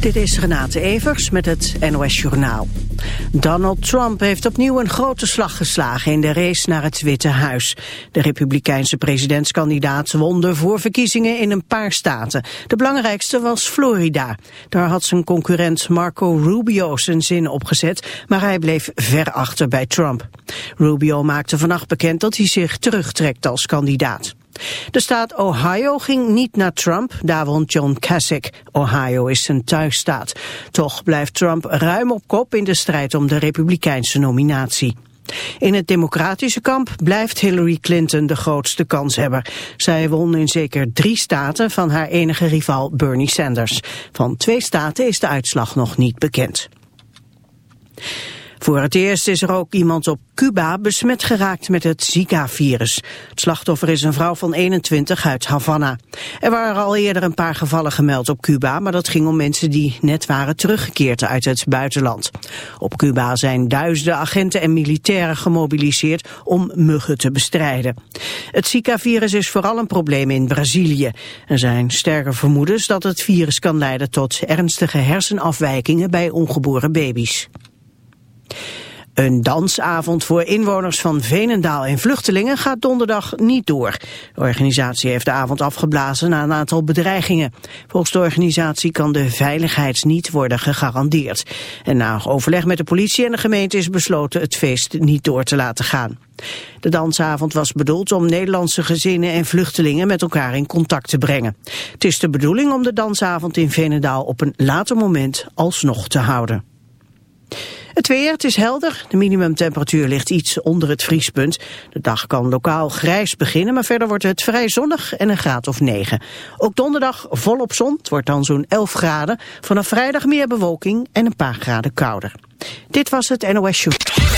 Dit is Renate Evers met het NOS Journaal. Donald Trump heeft opnieuw een grote slag geslagen in de race naar het Witte Huis. De republikeinse presidentskandidaat won de voorverkiezingen in een paar staten. De belangrijkste was Florida. Daar had zijn concurrent Marco Rubio zijn zin opgezet, maar hij bleef ver achter bij Trump. Rubio maakte vannacht bekend dat hij zich terugtrekt als kandidaat. De staat Ohio ging niet naar Trump, daar won John Kasich. Ohio is zijn thuisstaat. Toch blijft Trump ruim op kop in de strijd om de republikeinse nominatie. In het democratische kamp blijft Hillary Clinton de grootste kanshebber. Zij won in zeker drie staten van haar enige rival Bernie Sanders. Van twee staten is de uitslag nog niet bekend. Voor het eerst is er ook iemand op Cuba besmet geraakt met het Zika-virus. Het slachtoffer is een vrouw van 21 uit Havana. Er waren al eerder een paar gevallen gemeld op Cuba, maar dat ging om mensen die net waren teruggekeerd uit het buitenland. Op Cuba zijn duizenden agenten en militairen gemobiliseerd om muggen te bestrijden. Het Zika-virus is vooral een probleem in Brazilië. Er zijn sterke vermoedens dat het virus kan leiden tot ernstige hersenafwijkingen bij ongeboren baby's. Een dansavond voor inwoners van Venendaal en vluchtelingen gaat donderdag niet door. De organisatie heeft de avond afgeblazen na een aantal bedreigingen. Volgens de organisatie kan de veiligheid niet worden gegarandeerd. En na overleg met de politie en de gemeente is besloten het feest niet door te laten gaan. De dansavond was bedoeld om Nederlandse gezinnen en vluchtelingen met elkaar in contact te brengen. Het is de bedoeling om de dansavond in Venendaal op een later moment alsnog te houden. Het weer, het is helder. De minimumtemperatuur ligt iets onder het vriespunt. De dag kan lokaal grijs beginnen, maar verder wordt het vrij zonnig en een graad of 9. Ook donderdag volop zon, het wordt dan zo'n 11 graden. Vanaf vrijdag meer bewolking en een paar graden kouder. Dit was het NOS Show.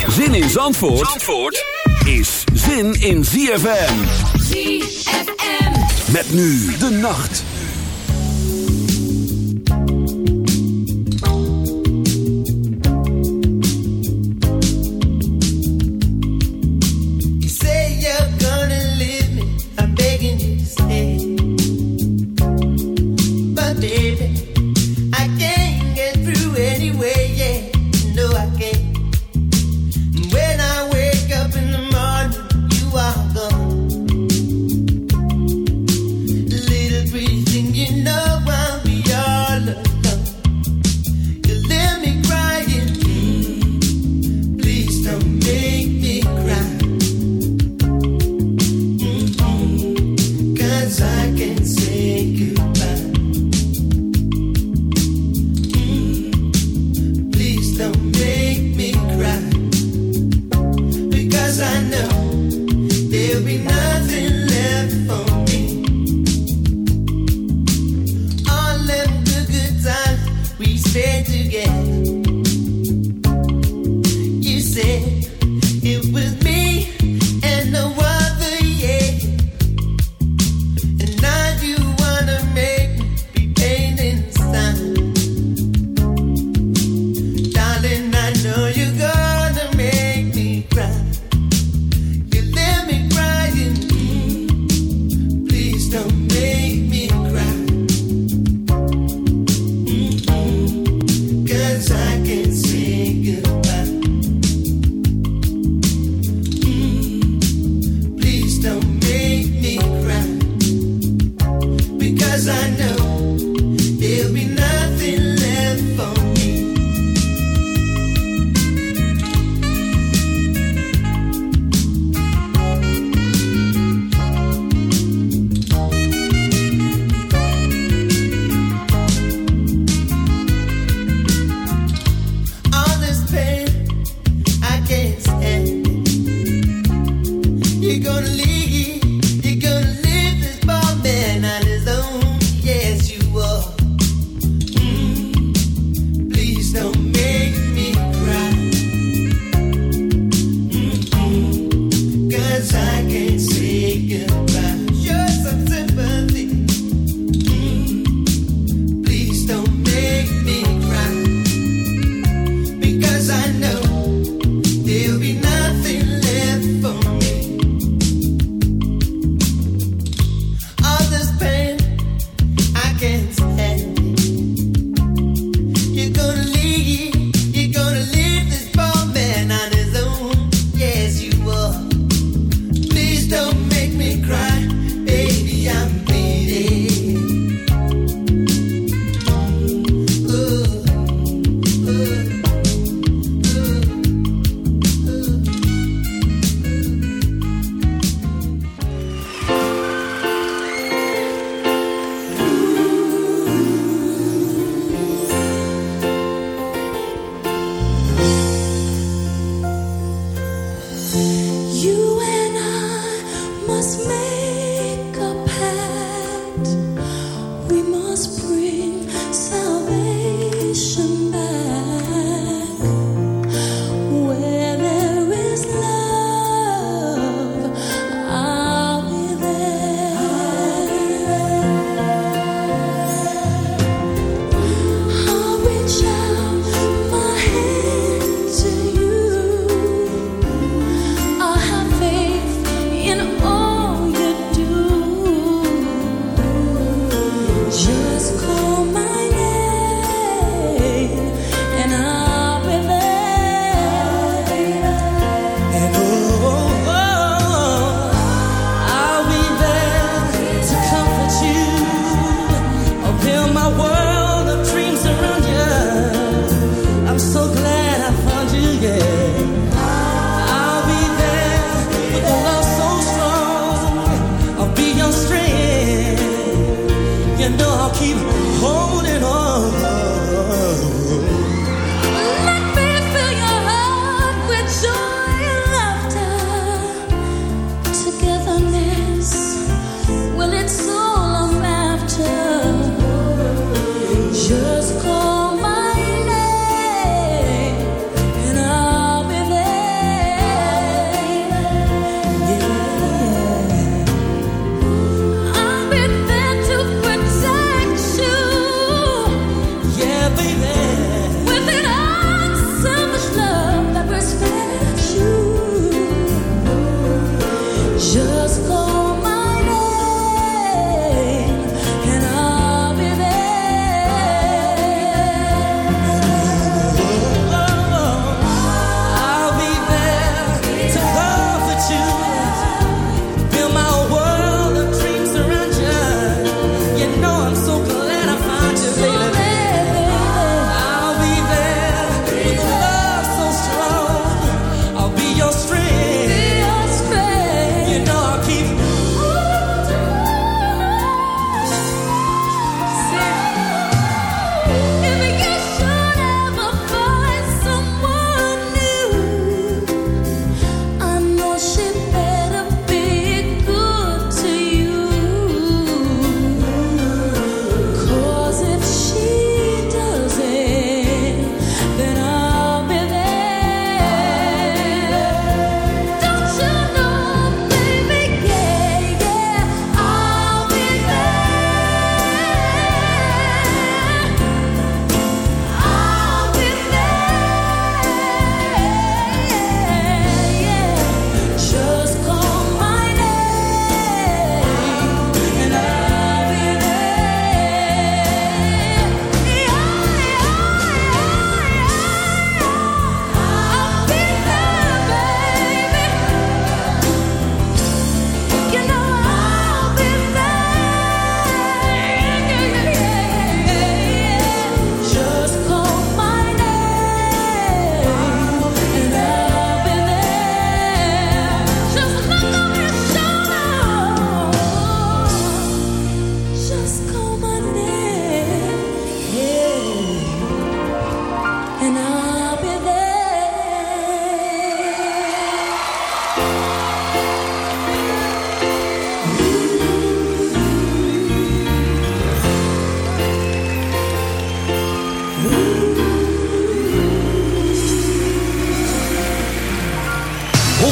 Zin in Zandvoort, Zandvoort is zin in ZFM. ZFM. Met nu de nacht.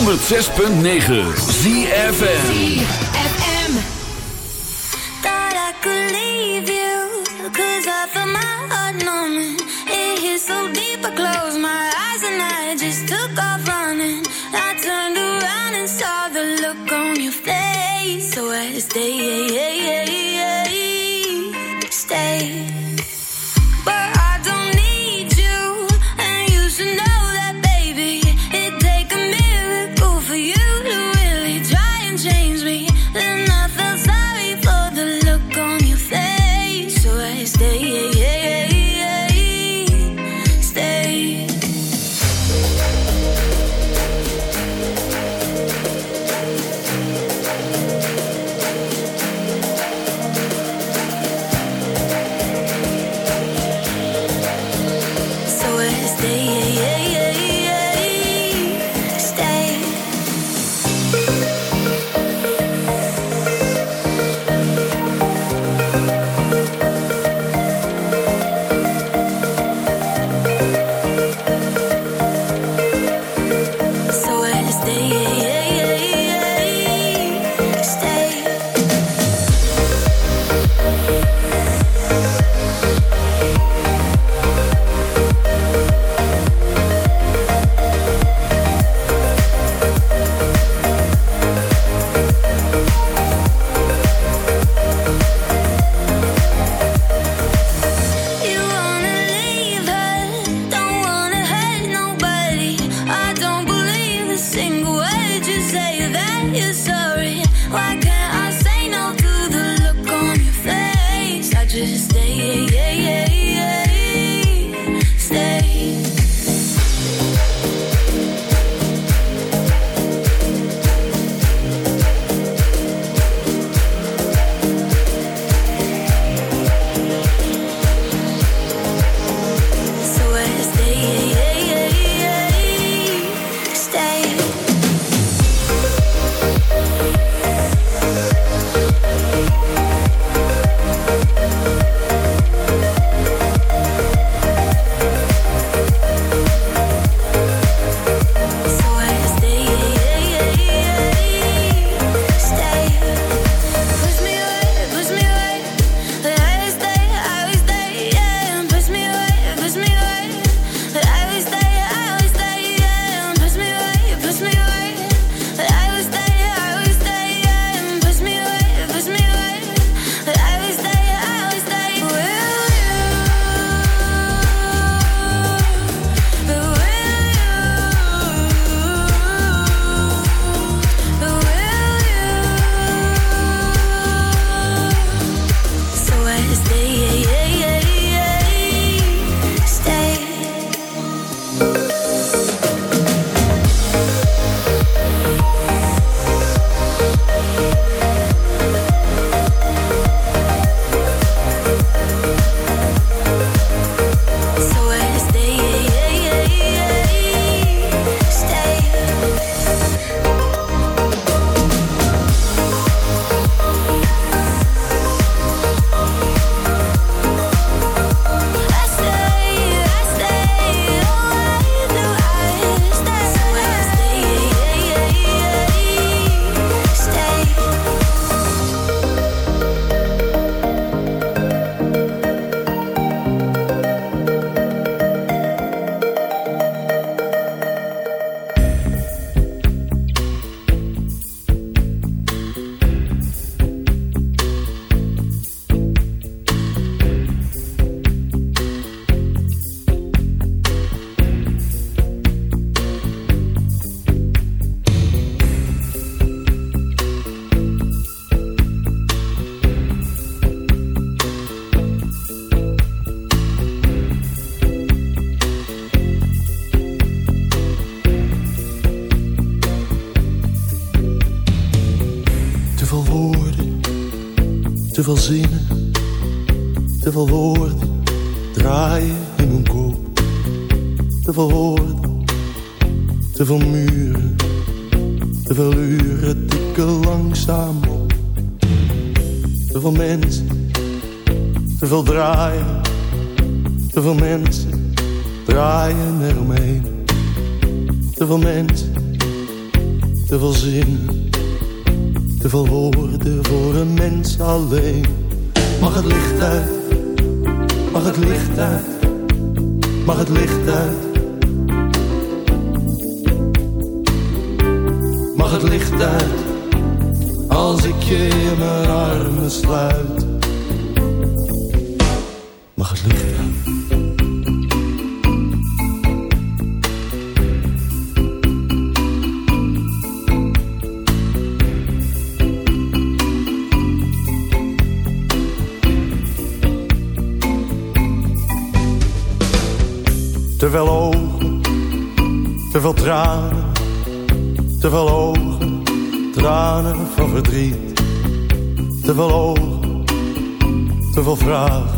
106.9 ZFN te veel zinnen, te veel woorden. Te veel ogen, te veel tranen, te veel ogen, tranen van verdriet. Te veel ogen, te veel vragen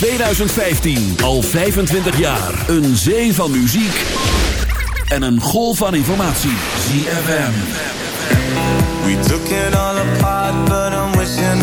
2015. Al 25 jaar. Een zee van muziek. En een golf van informatie. ZFM. We took it all apart, but I'm wishing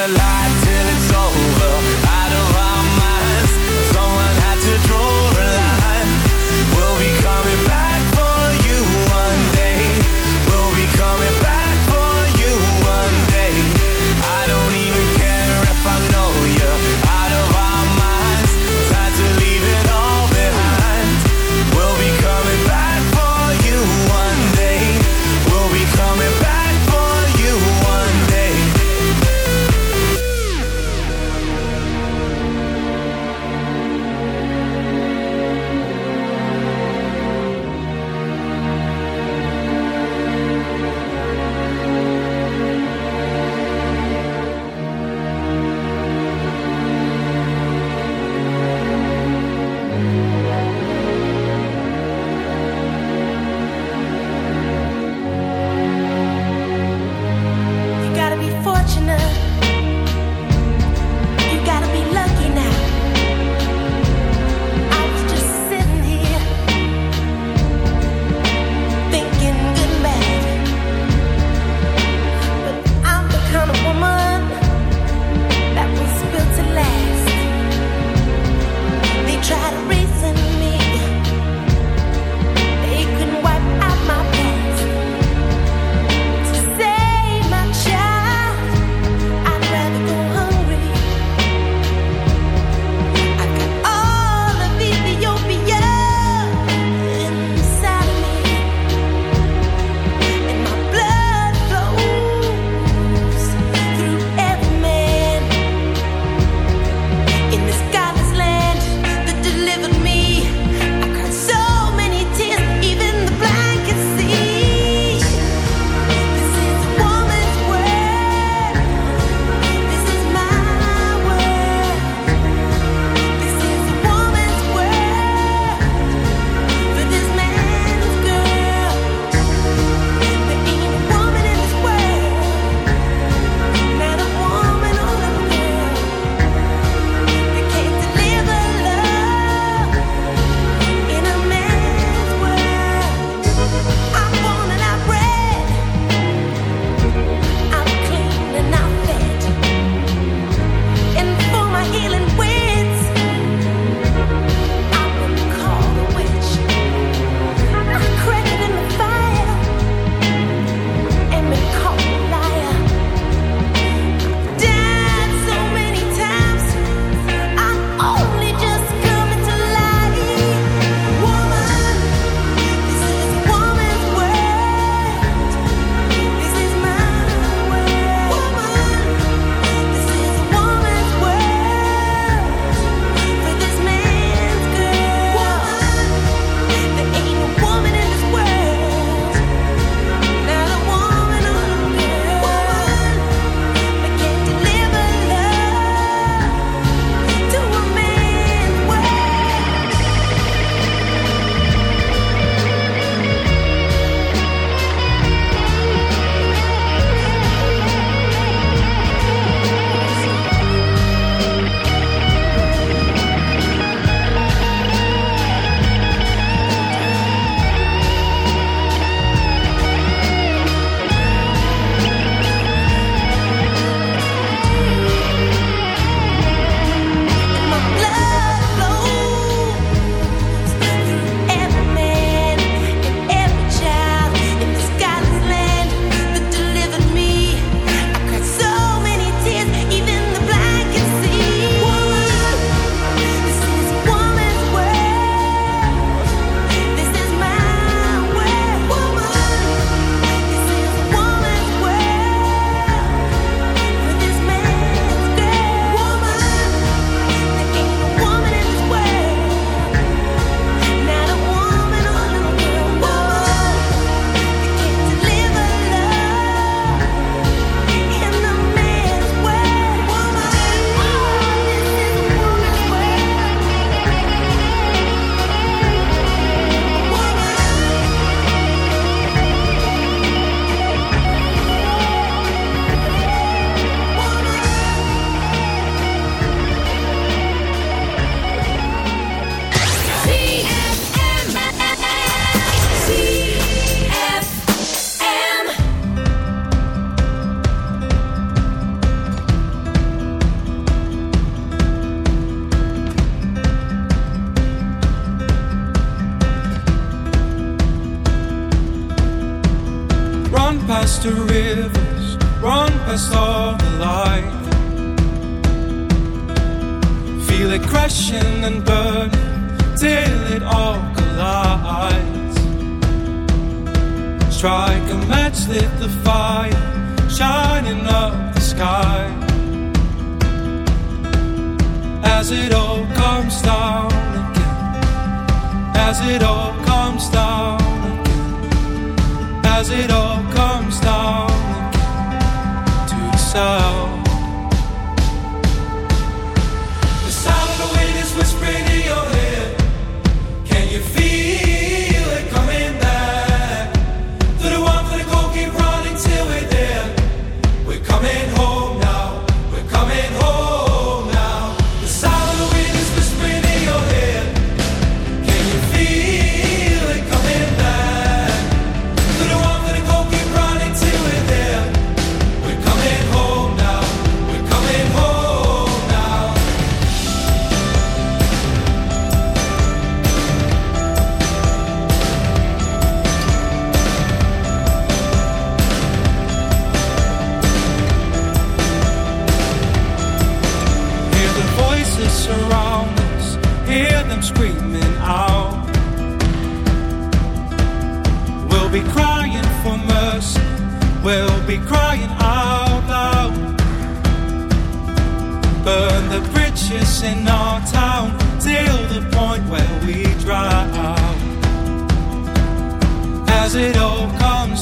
alive as it all comes down again, as it all comes down again, as it all comes down again. To the sound.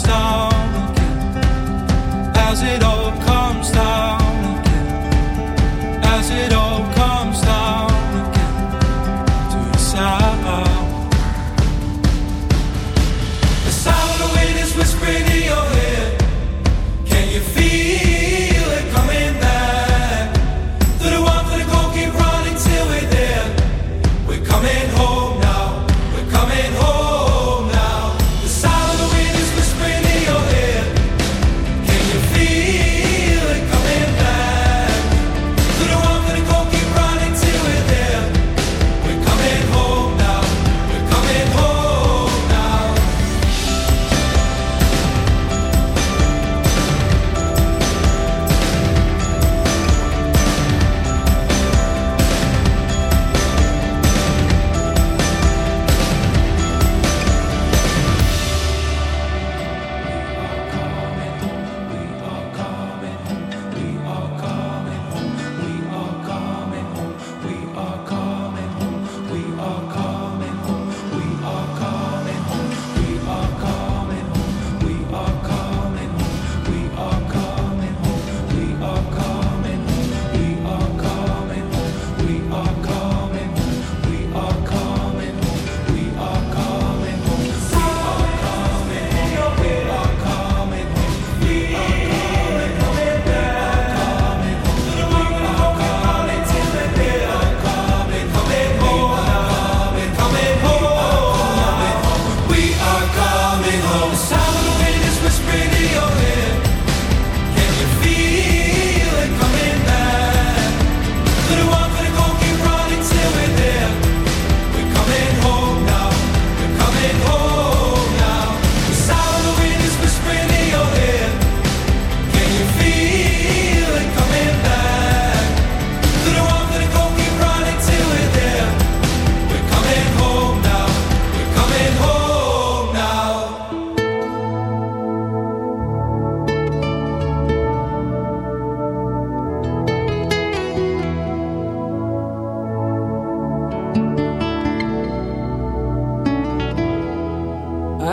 again? How's it all?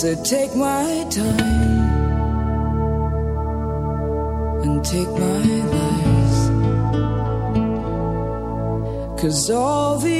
So take my time and take my life. Cause all the